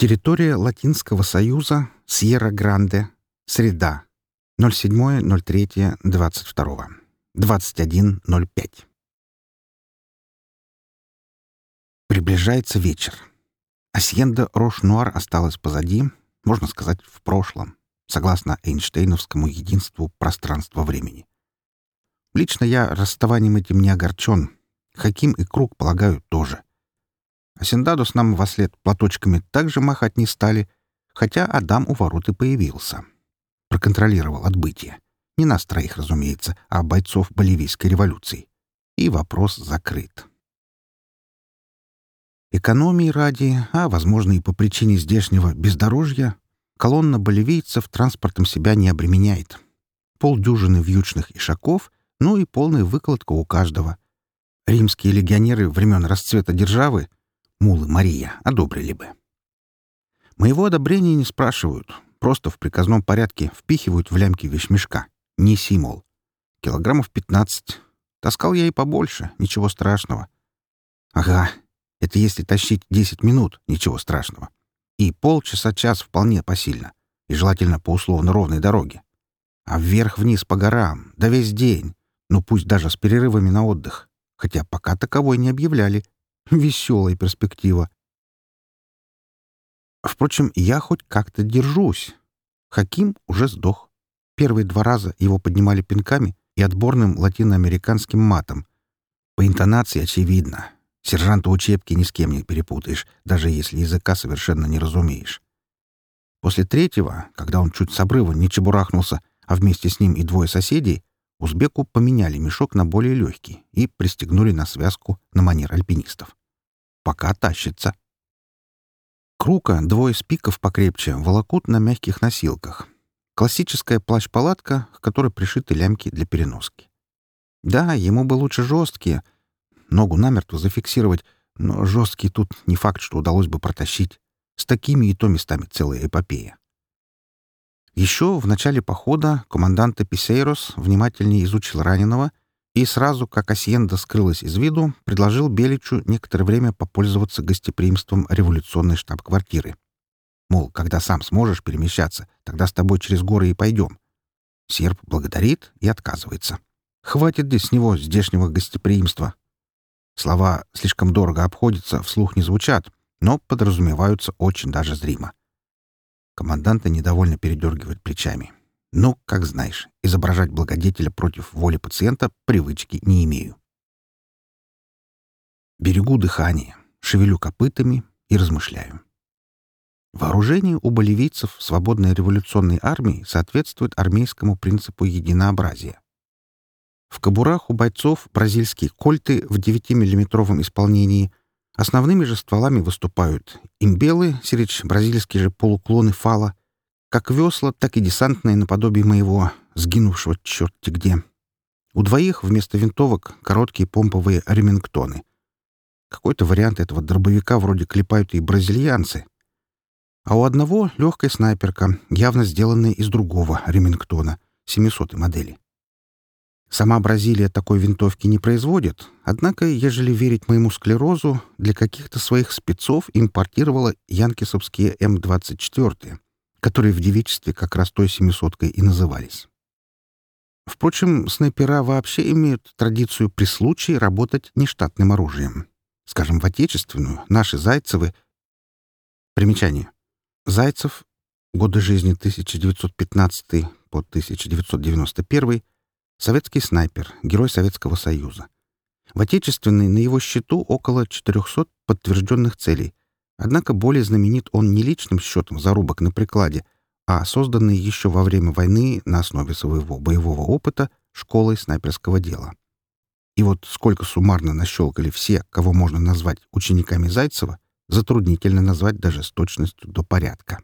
Территория Латинского Союза, Сьерра-Гранде, среда, 07.03.22, 21.05. Приближается вечер. Асьенда Рош-Нуар осталась позади, можно сказать, в прошлом, согласно Эйнштейновскому единству пространства-времени. Лично я расставанием этим не огорчен. Хаким и Круг, полагаю, тоже. А Синдадус нам во след платочками также махать не стали, хотя Адам у ворот и появился. Проконтролировал отбытие. Не нас троих, разумеется, а бойцов Боливийской революции. И вопрос закрыт. Экономии ради, а, возможно, и по причине здешнего бездорожья, колонна боливийцев транспортом себя не обременяет. Полдюжины вьючных ишаков, ну и полная выкладка у каждого. Римские легионеры времен расцвета державы, Мулы Мария, одобрили бы. Моего одобрения не спрашивают, просто в приказном порядке впихивают в лямки вещмешка. Неси, мол. Килограммов пятнадцать. Таскал я и побольше, ничего страшного. Ага, это если тащить 10 минут, ничего страшного. И полчаса-час вполне посильно. И желательно по условно ровной дороге. А вверх-вниз по горам, да весь день. Ну пусть даже с перерывами на отдых. Хотя пока таковой не объявляли. Веселая перспектива. Впрочем, я хоть как-то держусь. Хаким уже сдох. Первые два раза его поднимали пинками и отборным латиноамериканским матом. По интонации очевидно. Сержанта учебки ни с кем не перепутаешь, даже если языка совершенно не разумеешь. После третьего, когда он чуть с обрыва не чебурахнулся, а вместе с ним и двое соседей, узбеку поменяли мешок на более легкий и пристегнули на связку на манер альпинистов. Пока тащится. Крука двое спиков покрепче волокут на мягких носилках. Классическая плащ-палатка, к которой пришиты лямки для переноски. Да, ему бы лучше жесткие — ногу намертво зафиксировать, но жесткий тут не факт, что удалось бы протащить. С такими и то местами целая эпопея. Еще в начале похода командант Эписейрос внимательнее изучил раненого и сразу, как Асьенда скрылась из виду, предложил Беличу некоторое время попользоваться гостеприимством революционной штаб-квартиры. Мол, когда сам сможешь перемещаться, тогда с тобой через горы и пойдем. Серб благодарит и отказывается. Хватит здесь с него здешнего гостеприимства. Слова слишком дорого обходятся, вслух не звучат, но подразумеваются очень даже зримо. Команданта недовольно передергивает плечами. Ну, как знаешь, изображать благодетеля против воли пациента привычки не имею. Берегу дыхание, шевелю копытами и размышляю. Вооружение у боливийцев свободной революционной армии соответствует армейскому принципу единообразия. В кобурах у бойцов бразильские кольты в 9-миллиметровом исполнении. Основными же стволами выступают имбелы, сирич бразильские же полуклоны фала, как весла, так и десантные наподобие моего, сгинувшего черти где. У двоих вместо винтовок короткие помповые ремингтоны. Какой-то вариант этого дробовика вроде клепают и бразильянцы. А у одного легкая снайперка, явно сделанная из другого ремингтона, 700 модели. Сама Бразилия такой винтовки не производит, однако, ежели верить моему склерозу, для каких-то своих спецов импортировала янкисовские М-24, которые в девичестве как раз той семисоткой и назывались. Впрочем, снайпера вообще имеют традицию при случае работать нештатным оружием. Скажем, в отечественную наши Зайцевы... Примечание. Зайцев, годы жизни 1915 по 1991 Советский снайпер, герой Советского Союза. В отечественной на его счету около 400 подтвержденных целей. Однако более знаменит он не личным счетом зарубок на прикладе, а созданной еще во время войны на основе своего боевого опыта школой снайперского дела. И вот сколько суммарно нащелкали все, кого можно назвать учениками Зайцева, затруднительно назвать даже с точностью до порядка.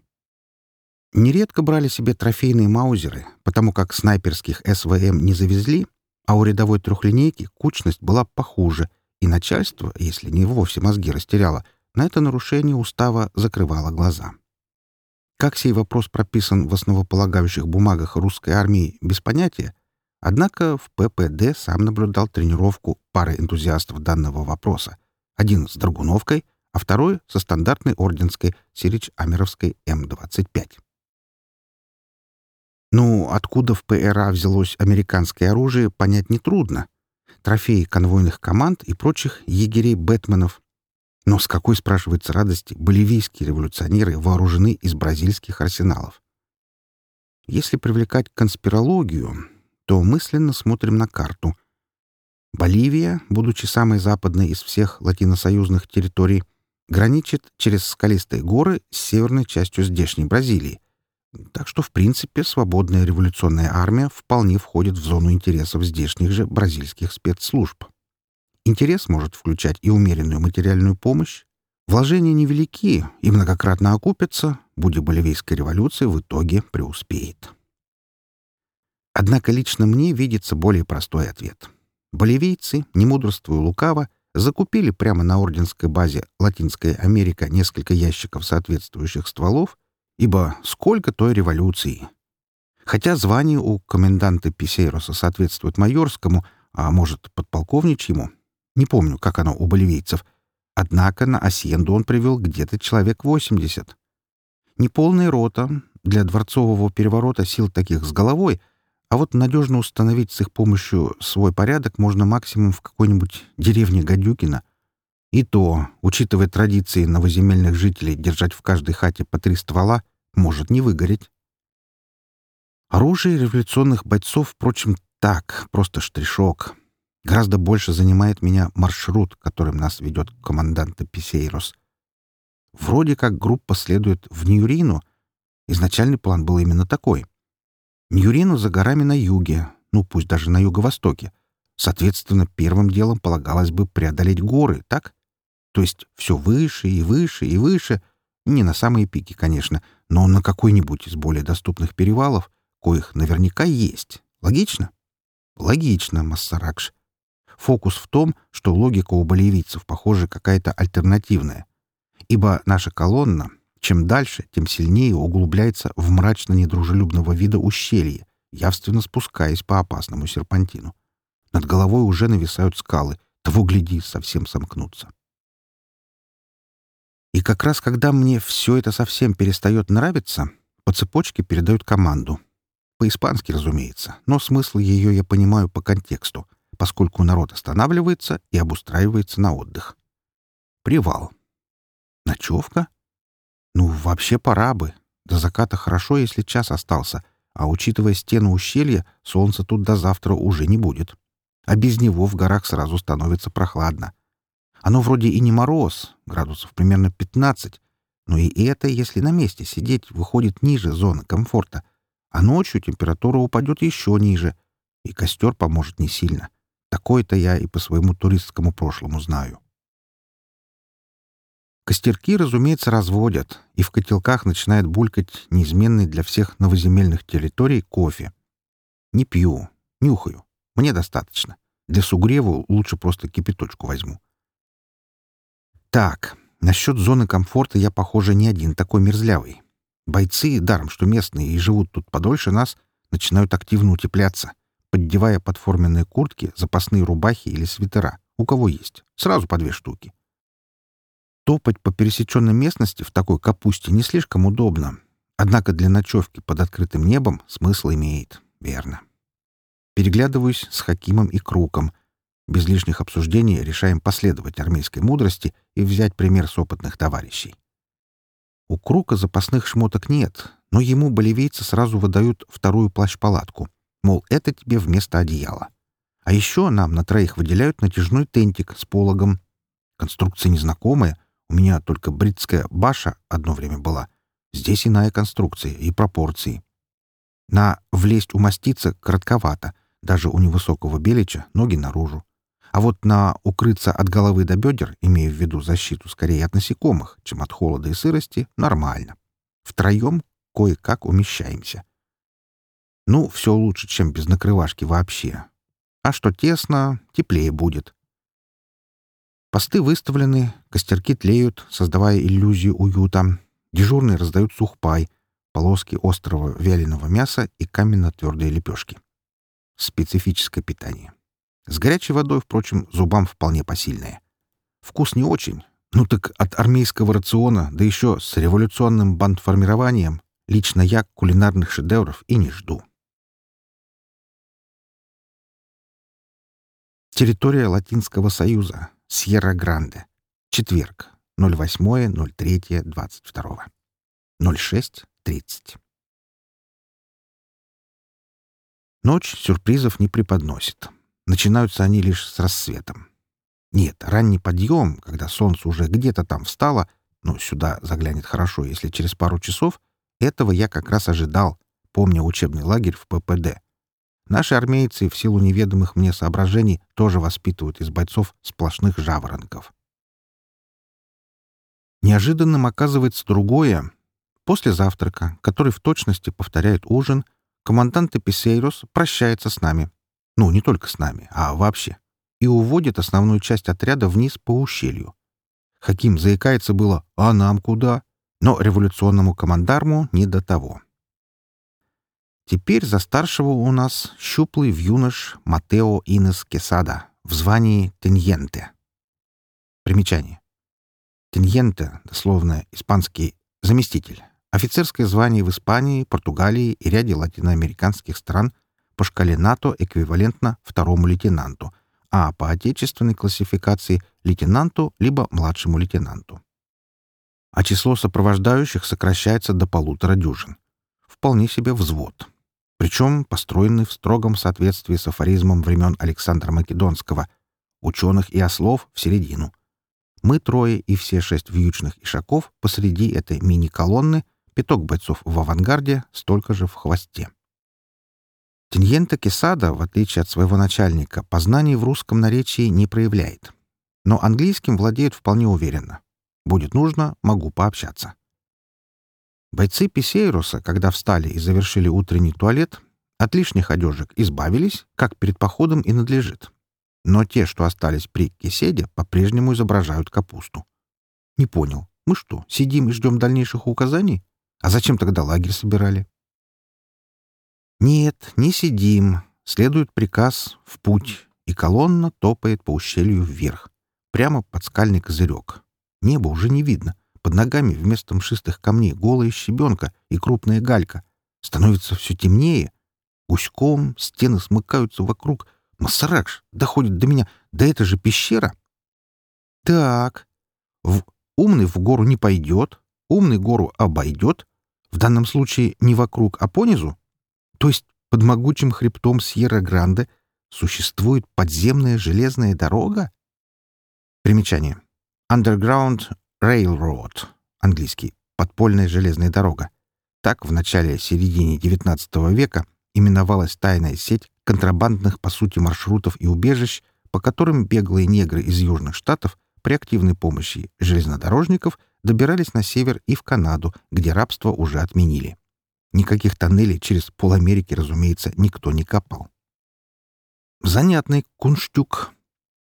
Нередко брали себе трофейные маузеры, потому как снайперских СВМ не завезли, а у рядовой трехлинейки кучность была похуже, и начальство, если не вовсе мозги растеряло, на это нарушение устава закрывало глаза. Как сей вопрос прописан в основополагающих бумагах русской армии, без понятия, однако в ППД сам наблюдал тренировку пары энтузиастов данного вопроса. Один с драгуновкой, а второй — со стандартной орденской Сирич-Амеровской М-25. Ну, откуда в ПРА взялось американское оружие, понять нетрудно. Трофеи конвойных команд и прочих егерей-бэтменов. Но с какой, спрашивается, радости боливийские революционеры вооружены из бразильских арсеналов? Если привлекать конспирологию, то мысленно смотрим на карту. Боливия, будучи самой западной из всех латиносоюзных территорий, граничит через скалистые горы с северной частью здешней Бразилии. Так что, в принципе, свободная революционная армия вполне входит в зону интересов здешних же бразильских спецслужб. Интерес может включать и умеренную материальную помощь. Вложения невелики и многократно окупятся, будь боливийская революция в итоге преуспеет. Однако лично мне видится более простой ответ. Боливийцы, не мудрствуя лукаво, закупили прямо на орденской базе Латинская Америка несколько ящиков соответствующих стволов, ибо сколько той революции. Хотя звание у коменданта Писейроса соответствует майорскому, а может, подполковничьему, не помню, как оно у боливийцев, однако на Асьенду он привел где-то человек 80. Неполная рота, для дворцового переворота сил таких с головой — а вот надежно установить с их помощью свой порядок можно максимум в какой-нибудь деревне Гадюкина. И то, учитывая традиции новоземельных жителей держать в каждой хате по три ствола, может не выгореть. Оружие революционных бойцов, впрочем, так, просто штришок. Гораздо больше занимает меня маршрут, которым нас ведет командант Писейрос. Вроде как группа следует в Ньюрину. Изначальный план был именно такой — Ньюрину за горами на юге, ну пусть даже на юго-востоке. Соответственно, первым делом полагалось бы преодолеть горы, так? То есть все выше и выше и выше. Не на самые пики, конечно, но на какой-нибудь из более доступных перевалов, коих наверняка есть. Логично? Логично, Массаракш. Фокус в том, что логика у боливийцев, похоже, какая-то альтернативная. Ибо наша колонна чем дальше, тем сильнее углубляется в мрачно-недружелюбного вида ущелье, явственно спускаясь по опасному серпантину. Над головой уже нависают скалы, того гляди, совсем сомкнутся. И как раз когда мне все это совсем перестает нравиться, по цепочке передают команду. По-испански, разумеется, но смысл ее я понимаю по контексту, поскольку народ останавливается и обустраивается на отдых. Привал. Ночевка? Ну, вообще пора бы. До заката хорошо, если час остался, а учитывая стену ущелья, солнца тут до завтра уже не будет. А без него в горах сразу становится прохладно. Оно вроде и не мороз, градусов примерно 15, но и это, если на месте сидеть, выходит ниже зоны комфорта, а ночью температура упадет еще ниже, и костер поможет не сильно. Такое-то я и по своему туристскому прошлому знаю. Костерки, разумеется, разводят, и в котелках начинает булькать неизменный для всех новоземельных территорий кофе. Не пью, нюхаю. Мне достаточно. Для сугрева лучше просто кипяточку возьму. Так, насчет зоны комфорта я, похоже, не один такой мерзлявый. Бойцы, даром что местные и живут тут подольше нас, начинают активно утепляться, поддевая под форменные куртки запасные рубахи или свитера, у кого есть, сразу по две штуки. Топать по пересеченной местности в такой капусте не слишком удобно. Однако для ночевки под открытым небом смысл имеет, верно. Переглядываюсь с Хакимом и Круком. Без лишних обсуждений решаем последовать армейской мудрости и взять пример с опытных товарищей. У Крука запасных шмоток нет, но ему боливийцы сразу выдают вторую плащ-палатку. Мол, это тебе вместо одеяла. А еще нам на троих выделяют натяжной тентик с пологом. Конструкция незнакомая, у меня только бритская баша одно время была. Здесь иная конструкция и пропорции. На влезть умоститься коротковато, даже у невысокого белича ноги наружу. А вот на укрыться от головы до бедер, имея в виду защиту скорее от насекомых, чем от холода и сырости, нормально. Втроем кое-как умещаемся. Ну, все лучше, чем без накрывашки вообще. А что тесно, теплее будет. Посты выставлены, костерки тлеют, создавая иллюзию уюта. Дежурные раздают сухпай, полоски острого вяленого мяса и каменно-твердые лепешки. Специфическое питание. С горячей водой, впрочем, зубам вполне посильное. Вкус не очень, Ну так от армейского рациона, да еще с революционным бандформированием, лично я кулинарных шедевров и не жду. Территория Латинского Союза. Сьерра-Гранде. Четверг. 08.03.22. 06.30. Ночь сюрпризов не преподносит. Начинаются они лишь с рассветом. Нет, ранний подъем, когда солнце уже где-то там встало, но сюда заглянет хорошо, если через пару часов, этого я как раз ожидал, помня учебный лагерь в ППД. Наши армейцы в силу неведомых мне соображений тоже воспитывают из бойцов сплошных жаворонков. Неожиданным оказывается другое. После завтрака, который в точности повторяет ужин, командант Эписейрос прощается с нами. Ну, не только с нами, а вообще. И уводит основную часть отряда вниз по ущелью. Хаким заикается было «А нам куда?», но революционному командарму не до того. Теперь за старшего у нас щуплый вьюнош Матео Инес Кесада в звании Теньенте. Примечание. Теньенте, дословно испанский заместитель, офицерское звание в Испании, Португалии и ряде латиноамериканских стран по шкале НАТО эквивалентно второму лейтенанту, а по отечественной классификации — лейтенанту либо младшему лейтенанту. А число сопровождающих сокращается до полутора дюжин. Вполне себе взвод причем построенный в строгом соответствии с афоризмом времен Александра Македонского «ученых и ослов в середину». Мы трое и все шесть вьючных ишаков посреди этой мини-колонны, пяток бойцов в авангарде, столько же в хвосте. Тиньента Кесада, в отличие от своего начальника, познаний в русском наречии не проявляет. Но английским владеет вполне уверенно. Будет нужно, могу пообщаться. Бойцы Писейруса, когда встали и завершили утренний туалет, от лишних одежек избавились, как перед походом и надлежит. Но те, что остались при киседе, по-прежнему изображают капусту. Не понял. Мы что, сидим и ждем дальнейших указаний? А зачем тогда лагерь собирали? Нет, не сидим. Следует приказ в путь, и колонна топает по ущелью вверх, прямо под скальный козырек. Небо уже не видно — под ногами вместо мшистых камней голая щебенка и крупная галька. Становится все темнее. Гуськом стены смыкаются вокруг. Масаракш доходит до меня. Да это же пещера. Так. В... Умный в гору не пойдет. Умный гору обойдет. В данном случае не вокруг, а понизу. То есть под могучим хребтом Сьерра-Гранде существует подземная железная дорога? Примечание. Underground Railroad, английский, подпольная железная дорога. Так в начале-середине XIX века именовалась тайная сеть контрабандных, по сути, маршрутов и убежищ, по которым беглые негры из Южных Штатов при активной помощи железнодорожников добирались на север и в Канаду, где рабство уже отменили. Никаких тоннелей через поламерики, разумеется, никто не копал. Занятный кунштюк.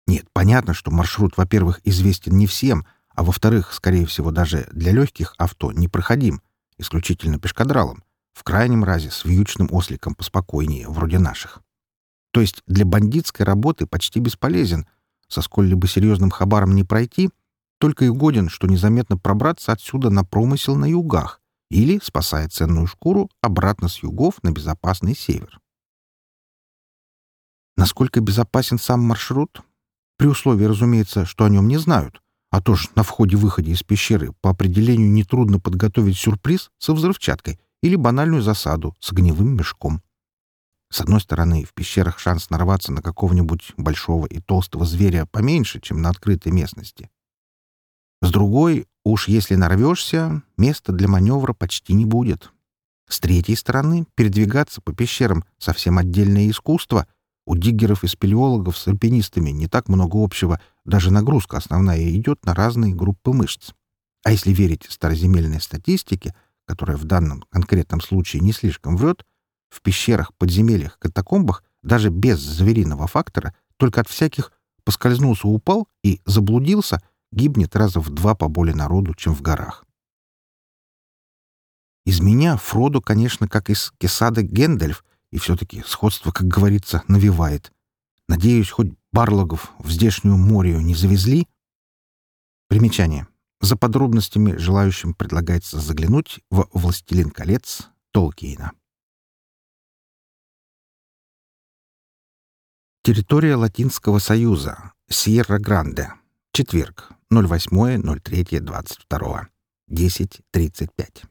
Нет, понятно, что маршрут, во-первых, известен не всем — а во-вторых, скорее всего, даже для легких авто непроходим, исключительно пешкадралом, в крайнем разе с вьючным осликом поспокойнее, вроде наших. То есть для бандитской работы почти бесполезен, со сколь-либо серьезным хабаром не пройти, только и годен, что незаметно пробраться отсюда на промысел на югах или, спасая ценную шкуру, обратно с югов на безопасный север. Насколько безопасен сам маршрут? При условии, разумеется, что о нем не знают. А то ж на входе-выходе из пещеры по определению нетрудно подготовить сюрприз со взрывчаткой или банальную засаду с огневым мешком. С одной стороны, в пещерах шанс нарваться на какого-нибудь большого и толстого зверя поменьше, чем на открытой местности. С другой, уж если нарвешься, места для маневра почти не будет. С третьей стороны, передвигаться по пещерам — совсем отдельное искусство — у диггеров и спелеологов с альпинистами не так много общего, даже нагрузка основная идет на разные группы мышц. А если верить староземельной статистике, которая в данном конкретном случае не слишком врет, в пещерах, подземельях, катакомбах даже без звериного фактора, только от всяких поскользнулся, упал и заблудился, гибнет раза в два по более народу, чем в горах. Из меня Фроду, конечно, как из Кесада Гендальф, и все-таки сходство, как говорится, навевает. Надеюсь, хоть барлогов в здешнюю морю не завезли? Примечание. За подробностями желающим предлагается заглянуть в «Властелин колец» Толкиена. Территория Латинского Союза. Сьерра-Гранде. Четверг. 08.03.22. 10.35.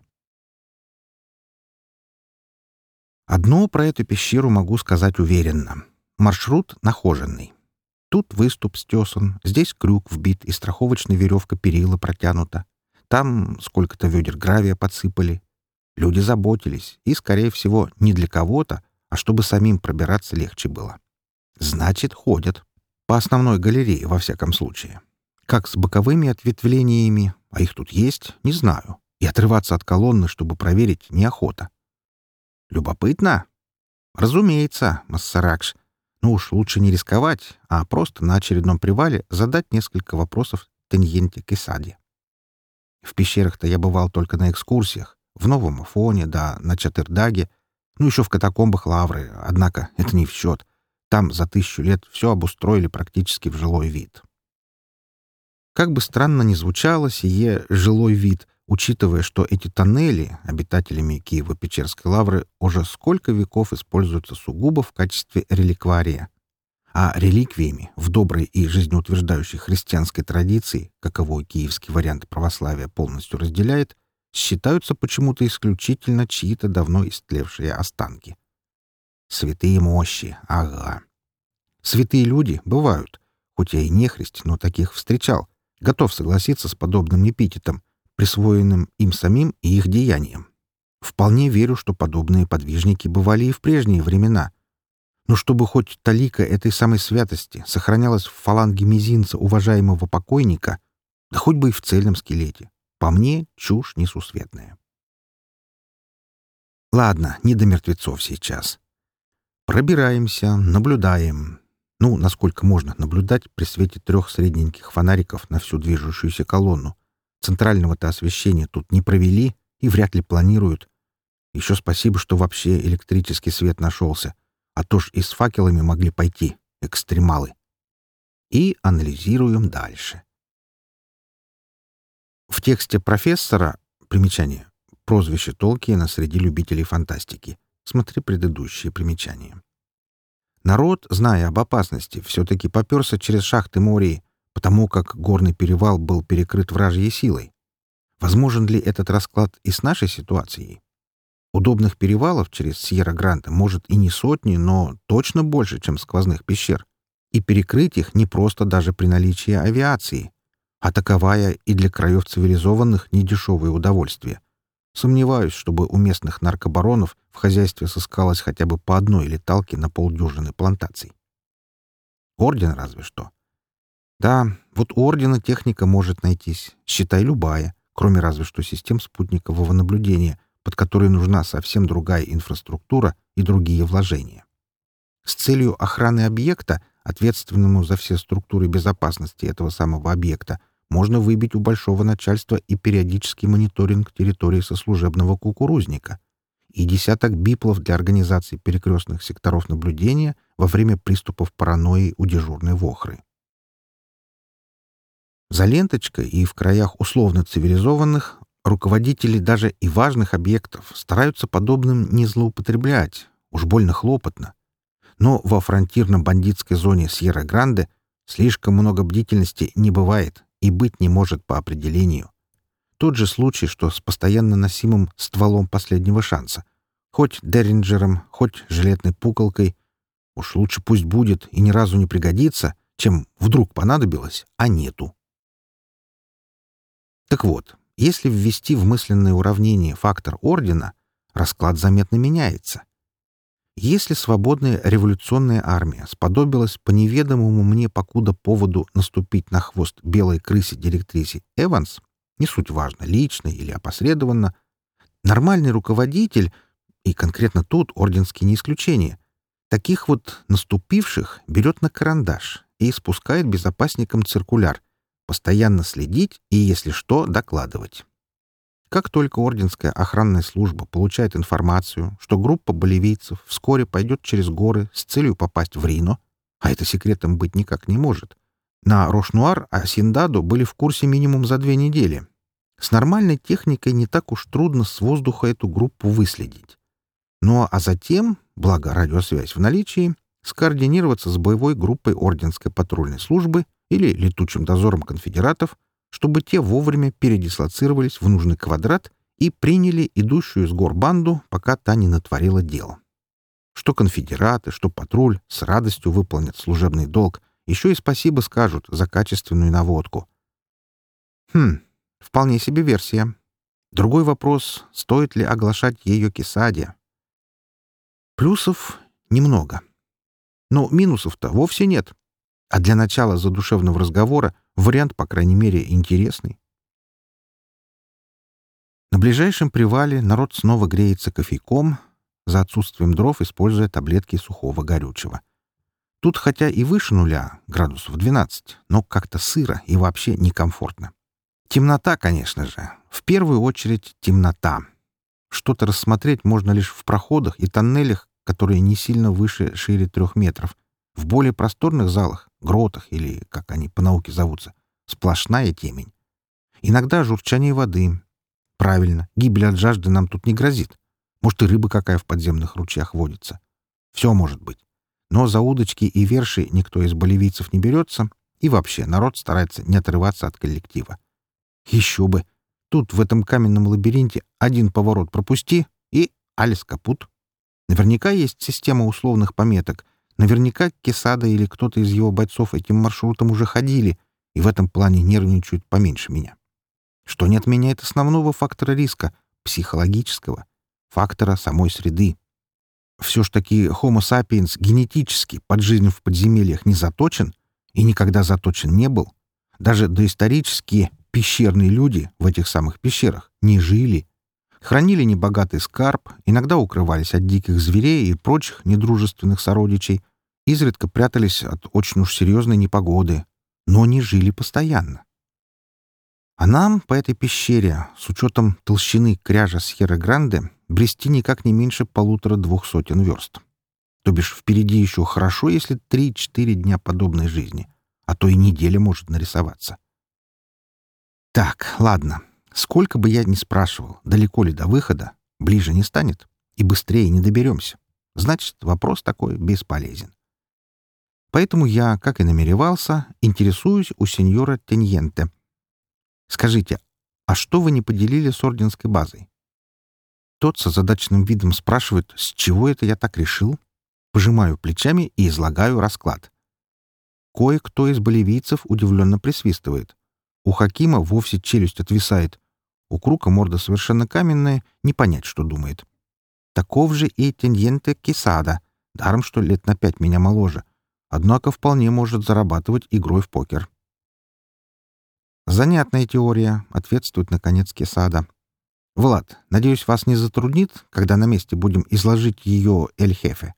Одно про эту пещеру могу сказать уверенно. Маршрут нахоженный. Тут выступ стесан, здесь крюк вбит и страховочная веревка перила протянута. Там сколько-то ведер гравия подсыпали. Люди заботились, и, скорее всего, не для кого-то, а чтобы самим пробираться легче было. Значит, ходят. По основной галерее, во всяком случае. Как с боковыми ответвлениями, а их тут есть, не знаю. И отрываться от колонны, чтобы проверить, неохота. Любопытно? Разумеется, Массаракш. Ну уж лучше не рисковать, а просто на очередном привале задать несколько вопросов Теньенте Кесаде. В пещерах-то я бывал только на экскурсиях, в Новом Афоне, да на Чатырдаге, ну еще в катакомбах Лавры, однако это не в счет. Там за тысячу лет все обустроили практически в жилой вид. Как бы странно ни звучало сие «жилой вид», учитывая, что эти тоннели обитателями Киево-Печерской лавры уже сколько веков используются сугубо в качестве реликвария. А реликвиями в доброй и жизнеутверждающей христианской традиции, каковой киевский вариант православия полностью разделяет, считаются почему-то исключительно чьи-то давно истлевшие останки. Святые мощи, ага. Святые люди бывают, хоть я и не христ, но таких встречал, готов согласиться с подобным эпитетом — присвоенным им самим и их деяниям. Вполне верю, что подобные подвижники бывали и в прежние времена. Но чтобы хоть талика этой самой святости сохранялась в фаланге мизинца уважаемого покойника, да хоть бы и в цельном скелете, по мне чушь несусветная. Ладно, не до мертвецов сейчас. Пробираемся, наблюдаем. Ну, насколько можно наблюдать при свете трех средненьких фонариков на всю движущуюся колонну. Центрального-то освещения тут не провели и вряд ли планируют. Еще спасибо, что вообще электрический свет нашелся. А то ж и с факелами могли пойти, экстремалы. И анализируем дальше. В тексте профессора, примечание, прозвище Толкиена среди любителей фантастики, смотри предыдущие примечания. Народ, зная об опасности, все-таки поперся через шахты Мории, потому как горный перевал был перекрыт вражьей силой. Возможен ли этот расклад и с нашей ситуацией? Удобных перевалов через Сьерра-Гранде может и не сотни, но точно больше, чем сквозных пещер. И перекрыть их не просто даже при наличии авиации, а таковая и для краев цивилизованных недешевое удовольствие. Сомневаюсь, чтобы у местных наркобаронов в хозяйстве сыскалось хотя бы по одной леталке на полдюжины плантаций. Орден разве что — да, вот у Ордена техника может найтись, считай любая, кроме разве что систем спутникового наблюдения, под которые нужна совсем другая инфраструктура и другие вложения. С целью охраны объекта, ответственному за все структуры безопасности этого самого объекта, можно выбить у большого начальства и периодический мониторинг территории сослужебного кукурузника и десяток биплов для организации перекрестных секторов наблюдения во время приступов паранойи у дежурной вохры. За ленточкой и в краях условно цивилизованных руководители даже и важных объектов стараются подобным не злоупотреблять, уж больно хлопотно. Но во фронтирно-бандитской зоне Сьерра-Гранде слишком много бдительности не бывает и быть не может по определению. Тот же случай, что с постоянно носимым стволом последнего шанса. Хоть Деринджером, хоть жилетной пуколкой. Уж лучше пусть будет и ни разу не пригодится, чем вдруг понадобилось, а нету. Так вот, если ввести в мысленное уравнение фактор ордена, расклад заметно меняется. Если свободная революционная армия сподобилась по неведомому мне покуда поводу наступить на хвост белой крысе-директрисе Эванс, не суть важно, лично или опосредованно, нормальный руководитель, и конкретно тут орденский не исключение, таких вот наступивших берет на карандаш и спускает безопасникам циркуляр — постоянно следить и, если что, докладывать. Как только Орденская охранная служба получает информацию, что группа боливийцев вскоре пойдет через горы с целью попасть в Рино, а это секретом быть никак не может, На Рошнуар Асиндаду были в курсе минимум за две недели. С нормальной техникой не так уж трудно с воздуха эту группу выследить. Ну а затем, благо радиосвязь в наличии, скоординироваться с боевой группой Орденской патрульной службы или летучим дозором конфедератов, чтобы те вовремя передислоцировались в нужный квадрат и приняли идущую с гор банду, пока та не натворила дел. Что конфедераты, что патруль с радостью выполнят служебный долг, еще и спасибо скажут за качественную наводку. Хм, вполне себе версия. Другой вопрос — стоит ли оглашать ее Кесаде? Плюсов немного. Но минусов-то вовсе нет. А для начала задушевного разговора вариант, по крайней мере, интересный. На ближайшем привале народ снова греется кофейком, за отсутствием дров используя таблетки сухого горючего. Тут хотя и выше нуля, градусов 12, но как-то сыро и вообще некомфортно. Темнота, конечно же. В первую очередь темнота. Что-то рассмотреть можно лишь в проходах и тоннелях, которые не сильно выше шире трех метров. В более просторных залах, гротах или, как они по науке зовутся, сплошная темень. Иногда журчание воды. Правильно, гибель от жажды нам тут не грозит. Может, и рыба какая в подземных ручьях водится. Все может быть. Но за удочки и верши никто из боливийцев не берется, и вообще народ старается не отрываться от коллектива. Еще бы! Тут, в этом каменном лабиринте, один поворот пропусти, и алис капут. Наверняка есть система условных пометок. Наверняка Кесада или кто-то из его бойцов этим маршрутом уже ходили, и в этом плане нервничают поменьше меня. Что не отменяет основного фактора риска — психологического, фактора самой среды. Все ж таки Homo sapiens генетически под жизнь в подземельях не заточен и никогда заточен не был. Даже доисторические пещерные люди в этих самых пещерах не жили хранили небогатый скарб, иногда укрывались от диких зверей и прочих недружественных сородичей, изредка прятались от очень уж серьезной непогоды, но не жили постоянно. А нам по этой пещере, с учетом толщины кряжа Сьерра-Гранде, брести никак не меньше полутора-двух сотен верст. То бишь впереди еще хорошо, если три-четыре дня подобной жизни, а то и неделя может нарисоваться. Так, ладно, Сколько бы я ни спрашивал, далеко ли до выхода, ближе не станет и быстрее не доберемся. Значит, вопрос такой бесполезен. Поэтому я, как и намеревался, интересуюсь у сеньора Теньенте. Скажите, а что вы не поделили с орденской базой? Тот со задачным видом спрашивает, с чего это я так решил? Пожимаю плечами и излагаю расклад. Кое-кто из боливийцев удивленно присвистывает. У Хакима вовсе челюсть отвисает. У Крука морда совершенно каменная, не понять, что думает. Таков же и Теньенте Кисада, даром что лет на пять меня моложе, однако вполне может зарабатывать игрой в покер. «Занятная теория», — ответствует, наконец, Кесада. «Влад, надеюсь, вас не затруднит, когда на месте будем изложить ее Эль-Хефе?»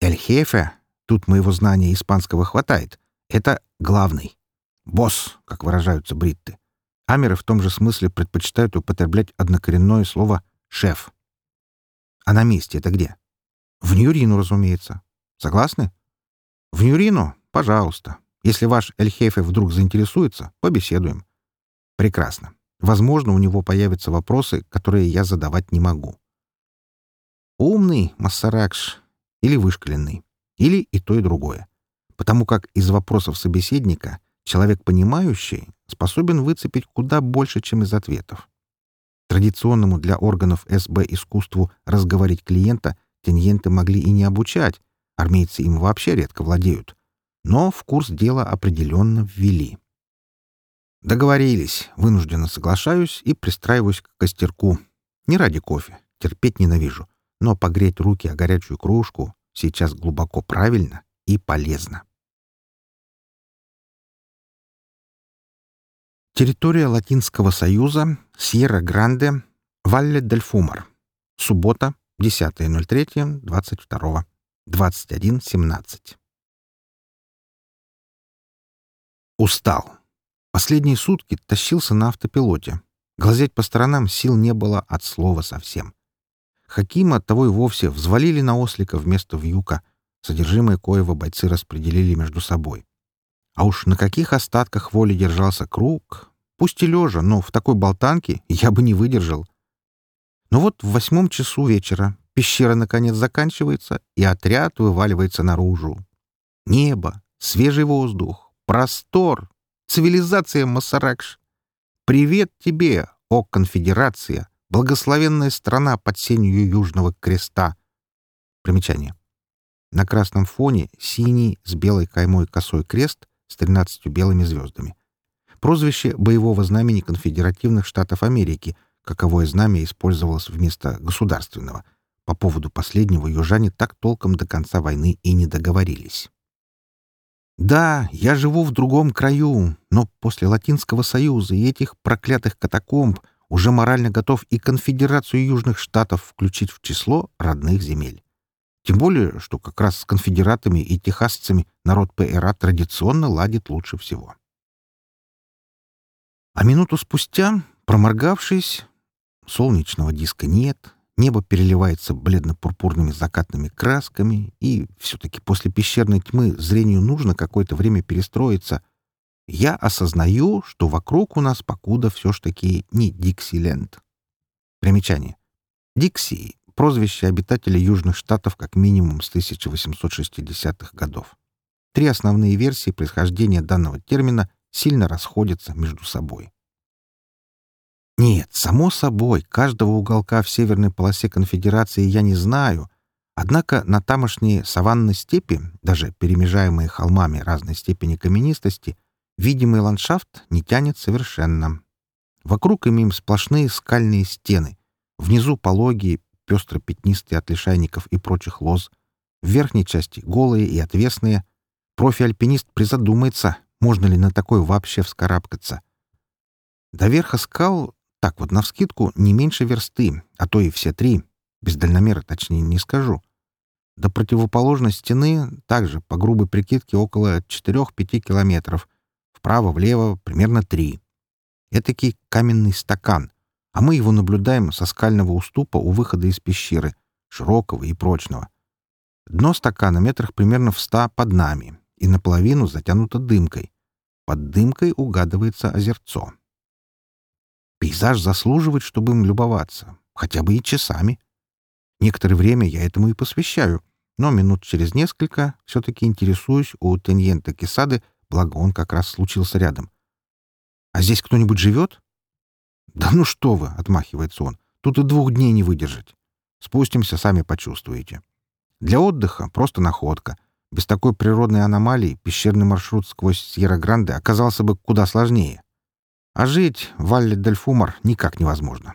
«Эль-Хефе? Тут моего знания испанского хватает. Это главный. Босс, как выражаются бритты. Амеры в том же смысле предпочитают употреблять однокоренное слово «шеф». А на месте это где? В Ньюрину, разумеется. Согласны? В Ньюрину? Пожалуйста. Если ваш Эльхейфе вдруг заинтересуется, побеседуем. Прекрасно. Возможно, у него появятся вопросы, которые я задавать не могу. Умный Массаракш или вышкаленный, или и то, и другое. Потому как из вопросов собеседника человек понимающий способен выцепить куда больше, чем из ответов. Традиционному для органов СБ искусству разговорить клиента теньенты могли и не обучать, армейцы им вообще редко владеют, но в курс дела определенно ввели. Договорились, вынужденно соглашаюсь и пристраиваюсь к костерку. Не ради кофе, терпеть ненавижу, но погреть руки о горячую кружку сейчас глубоко правильно и полезно. Территория Латинского Союза, Сьерра-Гранде, Валле-дель-Фумар. Суббота, 10.03.22. 21.17. Устал. Последние сутки тащился на автопилоте. Глазеть по сторонам сил не было от слова совсем. Хакима того и вовсе взвалили на ослика вместо вьюка. Содержимое коего бойцы распределили между собой. А уж на каких остатках воли держался круг, пусть и лежа, но в такой болтанке я бы не выдержал. Но вот в восьмом часу вечера пещера наконец заканчивается, и отряд вываливается наружу. Небо, свежий воздух, простор, цивилизация Масаракш. Привет тебе, о конфедерация, благословенная страна под сенью Южного Креста. Примечание. На красном фоне синий с белой каймой косой крест с тринадцатью белыми звездами. Прозвище боевого знамени конфедеративных штатов Америки, каковое знамя использовалось вместо государственного. По поводу последнего южане так толком до конца войны и не договорились. Да, я живу в другом краю, но после Латинского Союза и этих проклятых катакомб уже морально готов и Конфедерацию Южных Штатов включить в число родных земель. Тем более, что как раз с конфедератами и техасцами народ ПРА традиционно ладит лучше всего. А минуту спустя, проморгавшись, солнечного диска нет, небо переливается бледно-пурпурными закатными красками, и все-таки после пещерной тьмы зрению нужно какое-то время перестроиться. Я осознаю, что вокруг у нас покуда все ж таки не Диксиленд. Примечание. Дикси прозвище обитателей Южных Штатов как минимум с 1860-х годов. Три основные версии происхождения данного термина сильно расходятся между собой. Нет, само собой, каждого уголка в северной полосе конфедерации я не знаю, однако на тамошние саванны степи, даже перемежаемые холмами разной степени каменистости, видимый ландшафт не тянет совершенно. Вокруг имеем сплошные скальные стены, внизу пологие, пестро-пятнистые от лишайников и прочих лоз. В верхней части голые и отвесные. Профи-альпинист призадумается, можно ли на такой вообще вскарабкаться. До верха скал, так вот навскидку, не меньше версты, а то и все три. Без дальномера точнее не скажу. До противоположной стены также по грубой прикидке около 4-5 километров. Вправо-влево примерно 3. Этакий каменный стакан, а мы его наблюдаем со скального уступа у выхода из пещеры, широкого и прочного. Дно стакана метрах примерно в ста под нами и наполовину затянуто дымкой. Под дымкой угадывается озерцо. Пейзаж заслуживает, чтобы им любоваться, хотя бы и часами. Некоторое время я этому и посвящаю, но минут через несколько все-таки интересуюсь у Теньента Кесады, благо он как раз случился рядом. «А здесь кто-нибудь живет?» «Да ну что вы!» — отмахивается он. «Тут и двух дней не выдержать. Спустимся, сами почувствуете. Для отдыха просто находка. Без такой природной аномалии пещерный маршрут сквозь Сьерра-Гранде оказался бы куда сложнее. А жить в Валле-дель-Фумар никак невозможно.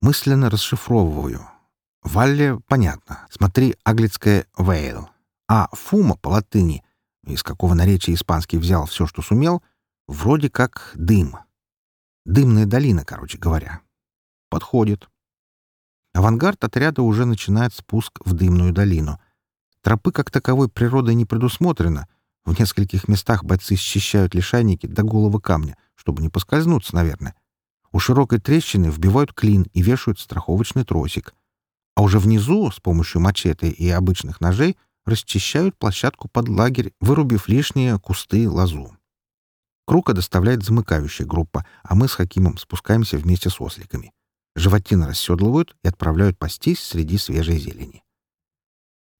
Мысленно расшифровываю. Валле — понятно. Смотри, аглицкое «вейл». А «фума» по латыни, из какого наречия испанский взял все, что сумел, вроде как «дым». Дымная долина, короче говоря. Подходит. Авангард отряда уже начинает спуск в дымную долину. Тропы как таковой природой не предусмотрено. В нескольких местах бойцы счищают лишайники до голого камня, чтобы не поскользнуться, наверное. У широкой трещины вбивают клин и вешают страховочный тросик. А уже внизу, с помощью мачете и обычных ножей, расчищают площадку под лагерь, вырубив лишние кусты лозу. Крука доставляет замыкающая группа, а мы с Хакимом спускаемся вместе с осликами. Животины расседлывают и отправляют пастись среди свежей зелени.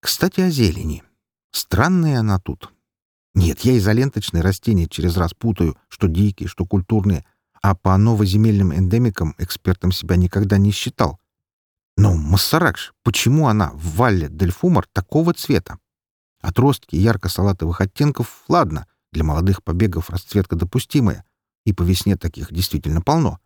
Кстати, о зелени. Странная она тут. Нет, я изоленточные растения через раз путаю, что дикие, что культурные, а по новоземельным эндемикам экспертом себя никогда не считал. Но, Массаракш, почему она в Валле Дель Фумар такого цвета? Отростки ярко-салатовых оттенков — ладно — для молодых побегов расцветка допустимая, и по весне таких действительно полно.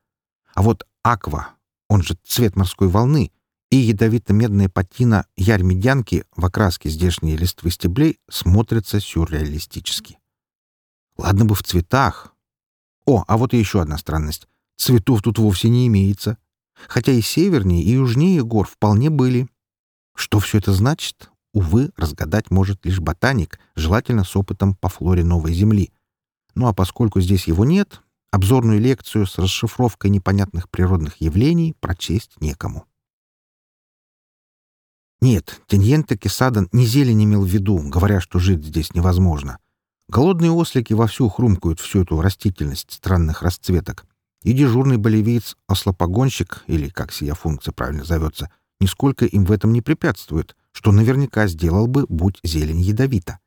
А вот аква, он же цвет морской волны, и ядовито-медная патина ярь-медянки в окраске здешней листвы стеблей смотрятся сюрреалистически. Ладно бы в цветах. О, а вот и еще одна странность. Цветов тут вовсе не имеется. Хотя и севернее, и южнее гор вполне были. Что все это значит, увы, разгадать может лишь ботаник, желательно с опытом по флоре новой Земли. Ну а поскольку здесь его нет, обзорную лекцию с расшифровкой непонятных природных явлений прочесть некому. Нет, Теньенте Кесадан не зелень имел в виду, говоря, что жить здесь невозможно. Голодные ослики вовсю хрумкают всю эту растительность странных расцветок, и дежурный болевиец, ослопогонщик, или как сия функция правильно зовется, нисколько им в этом не препятствует, что наверняка сделал бы, будь зелень ядовита.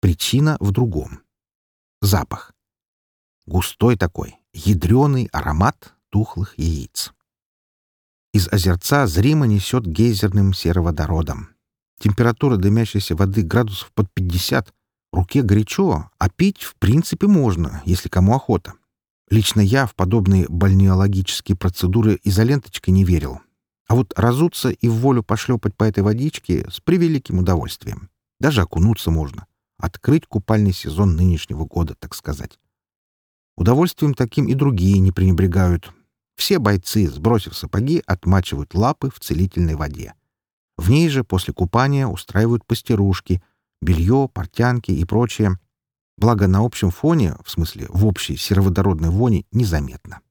Причина в другом. Запах. Густой такой, ядреный аромат тухлых яиц. Из озерца зримо несет гейзерным сероводородом. Температура дымящейся воды градусов под 50. Руке горячо, а пить в принципе можно, если кому охота. Лично я в подобные бальнеологические процедуры изоленточкой не верил. А вот разуться и в волю пошлепать по этой водичке с превеликим удовольствием. Даже окунуться можно. Открыть купальный сезон нынешнего года, так сказать. Удовольствием таким и другие не пренебрегают. Все бойцы, сбросив сапоги, отмачивают лапы в целительной воде. В ней же после купания устраивают постирушки, белье, портянки и прочее. Благо на общем фоне, в смысле в общей сероводородной вони, незаметно.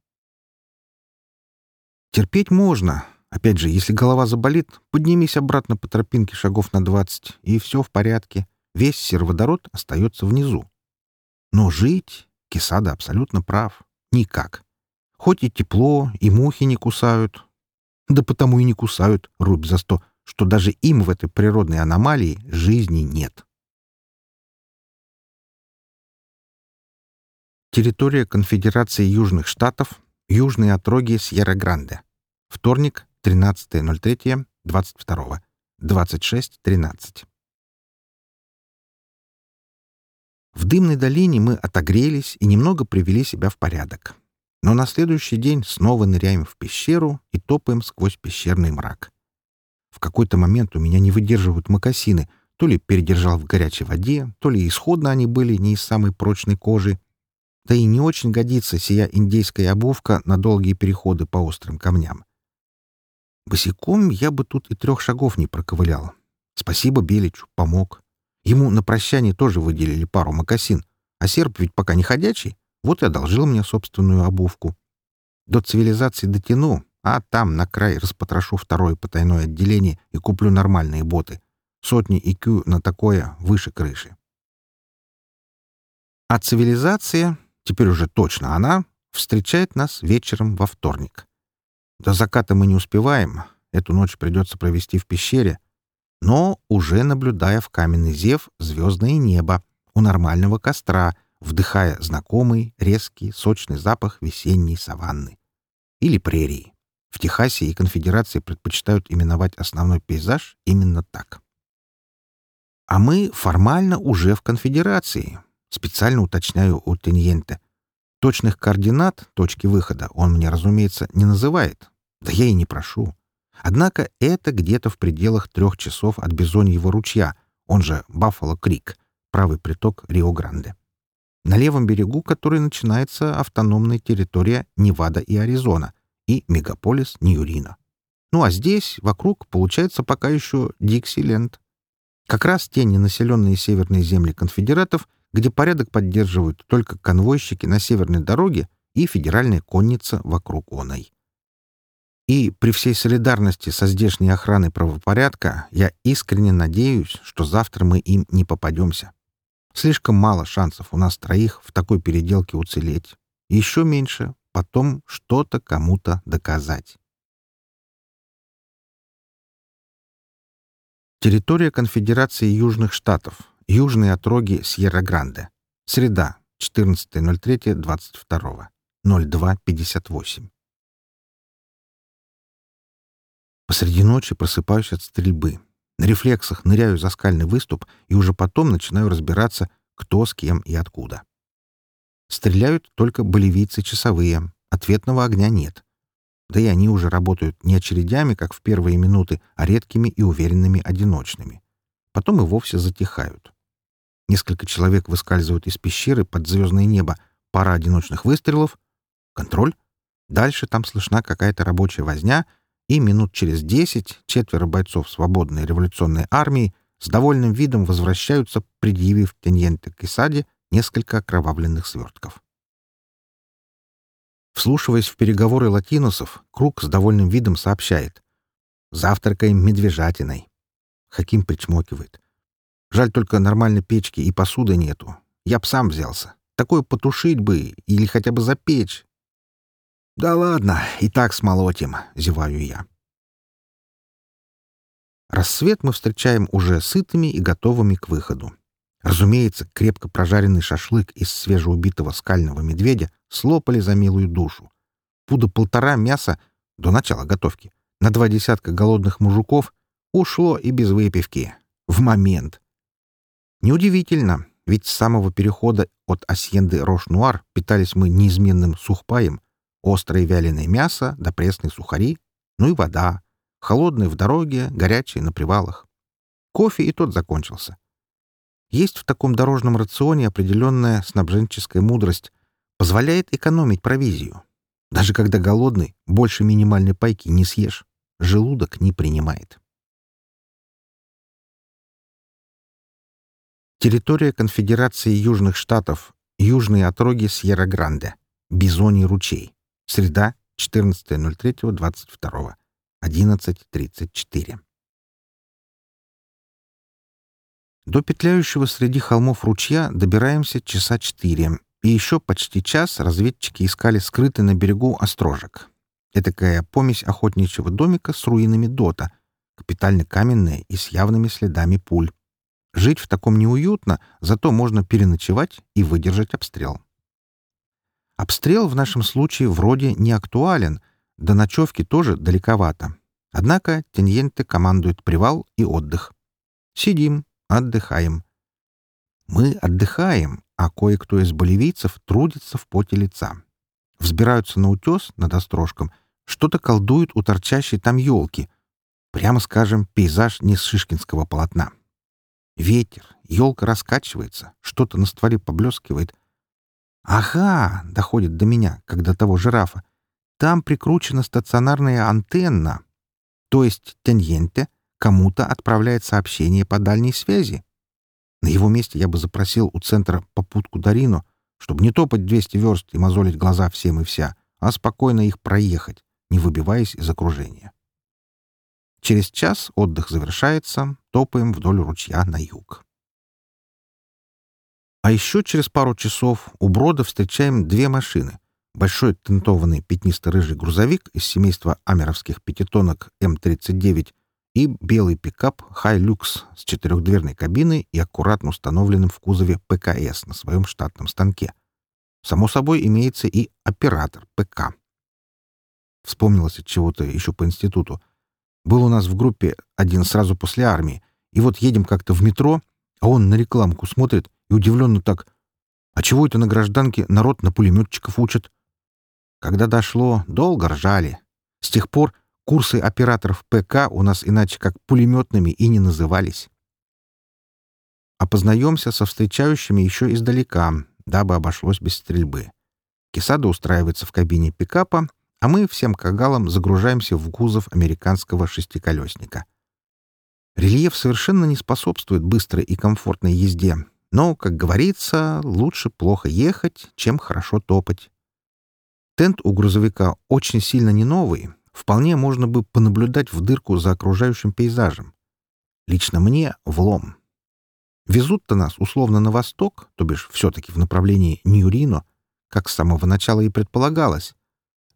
Терпеть можно. Опять же, если голова заболит, поднимись обратно по тропинке шагов на двадцать, и все в порядке. Весь сероводород остается внизу. Но жить Кисада абсолютно прав. Никак. Хоть и тепло, и мухи не кусают. Да потому и не кусают, рубь за сто, что даже им в этой природной аномалии жизни нет. Территория Конфедерации Южных Штатов, Южные отроги Сьерра-Гранде. Вторник, 13.03.22. 26.13. В дымной долине мы отогрелись и немного привели себя в порядок. Но на следующий день снова ныряем в пещеру и топаем сквозь пещерный мрак. В какой-то момент у меня не выдерживают мокасины, то ли передержал в горячей воде, то ли исходно они были не из самой прочной кожи. Да и не очень годится сия индейская обувка на долгие переходы по острым камням. Босиком я бы тут и трех шагов не проковылял. Спасибо Беличу, помог. Ему на прощание тоже выделили пару мокасин, а серп ведь пока не ходячий, вот и одолжил мне собственную обувку. До цивилизации дотяну, а там на край распотрошу второе потайное отделение и куплю нормальные боты. Сотни IQ на такое выше крыши. А цивилизация, теперь уже точно она, встречает нас вечером во вторник. До заката мы не успеваем, эту ночь придется провести в пещере, но уже наблюдая в каменный зев звездное небо у нормального костра, вдыхая знакомый, резкий, сочный запах весенней саванны. Или прерии. В Техасе и Конфедерации предпочитают именовать основной пейзаж именно так. А мы формально уже в Конфедерации. Специально уточняю у Теньенте. Точных координат точки выхода он мне, разумеется, не называет. Да я и не прошу. Однако это где-то в пределах трех часов от Бизоньего ручья, он же Баффало-Крик, правый приток Рио-Гранде. На левом берегу которой начинается автономная территория Невада и Аризона и мегаполис Ньюрина. Ну а здесь, вокруг, получается пока еще Диксиленд. Как раз те ненаселенные северные земли конфедератов, где порядок поддерживают только конвойщики на северной дороге и федеральная конница вокруг оной. И при всей солидарности со здешней охраной правопорядка я искренне надеюсь, что завтра мы им не попадемся. Слишком мало шансов у нас троих в такой переделке уцелеть. Еще меньше потом что-то кому-то доказать. Территория Конфедерации Южных Штатов. Южные отроги Сьерра-Гранде. Среда, 14.03.22. 02.58. Посреди ночи просыпаюсь от стрельбы. На рефлексах ныряю за скальный выступ и уже потом начинаю разбираться, кто с кем и откуда. Стреляют только болевицы часовые, ответного огня нет. Да и они уже работают не очередями, как в первые минуты, а редкими и уверенными одиночными. Потом и вовсе затихают. Несколько человек выскальзывают из пещеры под звездное небо, пара одиночных выстрелов, контроль. Дальше там слышна какая-то рабочая возня — и минут через десять четверо бойцов свободной революционной армии с довольным видом возвращаются, предъявив Теньенте Кисаде несколько окровавленных свертков. Вслушиваясь в переговоры латиносов, Круг с довольным видом сообщает. «Завтракаем медвежатиной». Хаким причмокивает. «Жаль только нормальной печки и посуды нету. я б сам взялся. Такое потушить бы или хотя бы запечь. Да ладно, и так смолотим, зеваю я. Рассвет мы встречаем уже сытыми и готовыми к выходу. Разумеется, крепко прожаренный шашлык из свежеубитого скального медведя слопали за милую душу. Пуда полтора мяса до начала готовки на два десятка голодных мужиков ушло и без выпивки. В момент. Неудивительно, ведь с самого перехода от Асьенды Рош-Нуар питались мы неизменным сухпаем, острое вяленое мясо да пресные сухари, ну и вода, холодная в дороге, горячая на привалах. Кофе и тот закончился. Есть в таком дорожном рационе определенная снабженческая мудрость, позволяет экономить провизию. Даже когда голодный, больше минимальной пайки не съешь. Желудок не принимает. Территория Конфедерации Южных Штатов. Южные отроги Сьерра-Гранде. Бизоний ручей. Среда, 14.03.22. 11.34. До петляющего среди холмов ручья добираемся часа четыре, и еще почти час разведчики искали скрытый на берегу острожек. Этакая помесь охотничьего домика с руинами дота, капитально каменная и с явными следами пуль. Жить в таком неуютно, зато можно переночевать и выдержать обстрел. Обстрел в нашем случае вроде не актуален, до ночевки тоже далековато. Однако Теньенте командует привал и отдых. Сидим, Отдыхаем. Мы отдыхаем, а кое-кто из боливийцев трудится в поте лица. Взбираются на утес над острожком, что-то колдуют у торчащей там елки. Прямо скажем, пейзаж не с шишкинского полотна. Ветер, елка раскачивается, что-то на стволе поблескивает. «Ага!» — доходит до меня, как до того жирафа. «Там прикручена стационарная антенна. То есть теньенте — кому-то отправляет сообщение по дальней связи. На его месте я бы запросил у центра попутку Дарину, чтобы не топать 200 верст и мозолить глаза всем и вся, а спокойно их проехать, не выбиваясь из окружения. Через час отдых завершается, топаем вдоль ручья на юг. А еще через пару часов у брода встречаем две машины. Большой тентованный пятнисто-рыжий грузовик из семейства амеровских пятитонок М-39 и белый пикап «Хайлюкс» с четырехдверной кабиной и аккуратно установленным в кузове ПКС на своем штатном станке. Само собой, имеется и оператор ПК. Вспомнилось от чего-то еще по институту. Был у нас в группе один сразу после армии, и вот едем как-то в метро, а он на рекламку смотрит и удивленно так «А чего это на гражданке народ на пулеметчиков учат?» Когда дошло, долго ржали. С тех пор Курсы операторов ПК у нас иначе как пулеметными и не назывались. Опознаемся со встречающими еще издалека, дабы обошлось без стрельбы. Кисада устраивается в кабине пикапа, а мы всем кагалом загружаемся в кузов американского шестиколесника. Рельеф совершенно не способствует быстрой и комфортной езде, но, как говорится, лучше плохо ехать, чем хорошо топать. Тент у грузовика очень сильно не новый, вполне можно бы понаблюдать в дырку за окружающим пейзажем. Лично мне — влом. Везут-то нас условно на восток, то бишь все-таки в направлении Ньюрино, как с самого начала и предполагалось.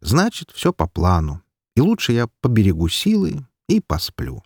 Значит, все по плану. И лучше я поберегу силы и посплю.